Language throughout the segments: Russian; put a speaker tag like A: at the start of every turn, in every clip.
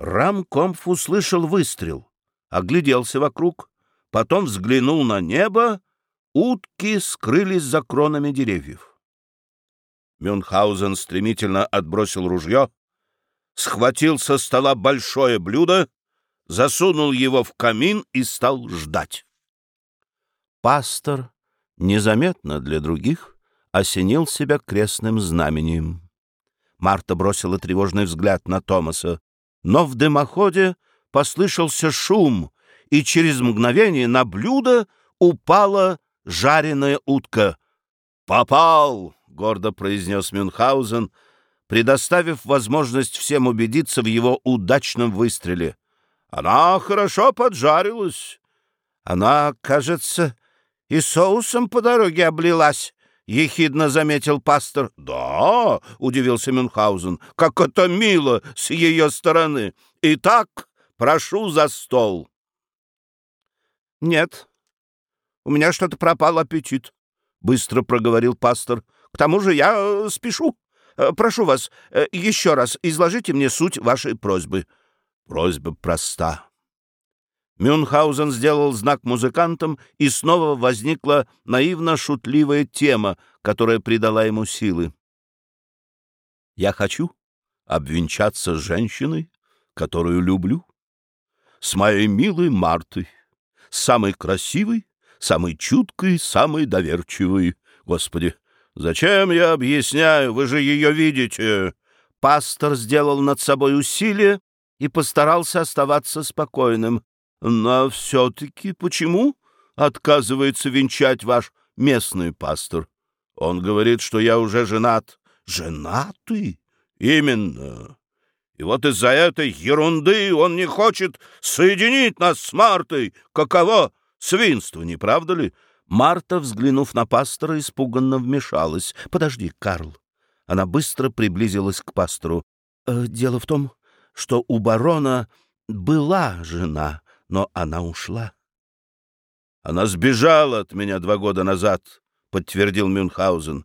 A: Рамкомф услышал выстрел, огляделся вокруг, потом взглянул на небо, утки скрылись за кронами деревьев. Мюнхгаузен стремительно отбросил ружье, схватил со стола большое блюдо, засунул его в камин и стал ждать. Пастор, незаметно для других, осенил себя крестным знамением. Марта бросила тревожный взгляд на Томаса, но в дымоходе послышался шум, и через мгновение на блюдо упала жареная утка. «Попал!» — гордо произнес Мюнхгаузен, предоставив возможность всем убедиться в его удачном выстреле. «Она хорошо поджарилась. Она, кажется, и соусом по дороге облилась», — ехидно заметил пастор. «Да», — удивился Мюнхгаузен, — «как это мило с ее стороны. Итак, прошу за стол». «Нет, у меня что-то пропал аппетит», — быстро проговорил пастор. «К тому же я э, спешу. Э, прошу вас, э, еще раз изложите мне суть вашей просьбы». Просьба проста. Мюнхгаузен сделал знак музыкантам, и снова возникла наивно-шутливая тема, которая придала ему силы. «Я хочу обвенчаться с женщиной, которую люблю, с моей милой Мартой, самой красивой, самой чуткой, самой доверчивой. Господи, зачем я объясняю? Вы же ее видите!» Пастор сделал над собой усилие и постарался оставаться спокойным. Но все-таки почему отказывается венчать ваш местный пастор? Он говорит, что я уже женат. Женатый? Именно. И вот из-за этой ерунды он не хочет соединить нас с Мартой. Каково свинство, не правда ли? Марта, взглянув на пастора, испуганно вмешалась. «Подожди, Карл». Она быстро приблизилась к пастору. «Э, «Дело в том, что у барона была жена, но она ушла. «Она сбежала от меня два года назад», — подтвердил Мюнхгаузен.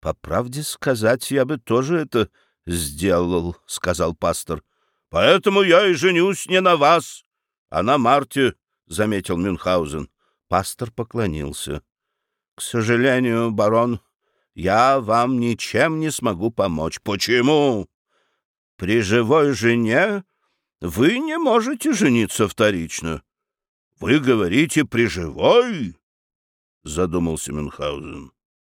A: «По правде сказать, я бы тоже это сделал», — сказал пастор. «Поэтому я и женюсь не на вас, а на Марте», — заметил Мюнхгаузен. Пастор поклонился. «К сожалению, барон, я вам ничем не смогу помочь. Почему? При живой жене вы не можете жениться вторично. — Вы говорите при живой? — задумался Мюнхгаузен.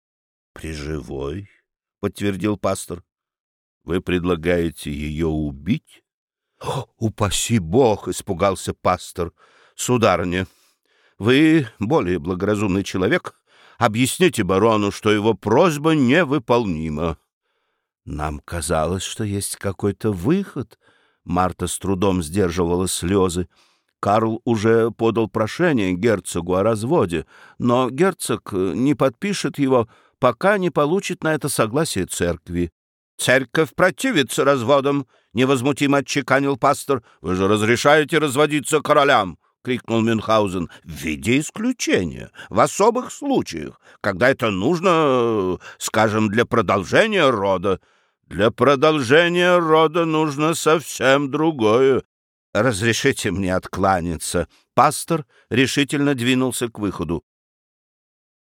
A: — При живой? — подтвердил пастор. — Вы предлагаете ее убить? — Упаси бог! — испугался пастор. — Сударыня, вы более благоразумный человек. Объясните барону, что его просьба невыполнима. Нам казалось, что есть какой-то выход — Марта с трудом сдерживала слезы. Карл уже подал прошение герцогу о разводе, но герцог не подпишет его, пока не получит на это согласие церкви. «Церковь противится разводам», — невозмутимо отчеканил пастор. «Вы же разрешаете разводиться королям?» — крикнул Мюнхгаузен. «В виде исключения, в особых случаях, когда это нужно, скажем, для продолжения рода». Для продолжения рода нужно совсем другое. Разрешите мне откланяться. Пастор решительно двинулся к выходу.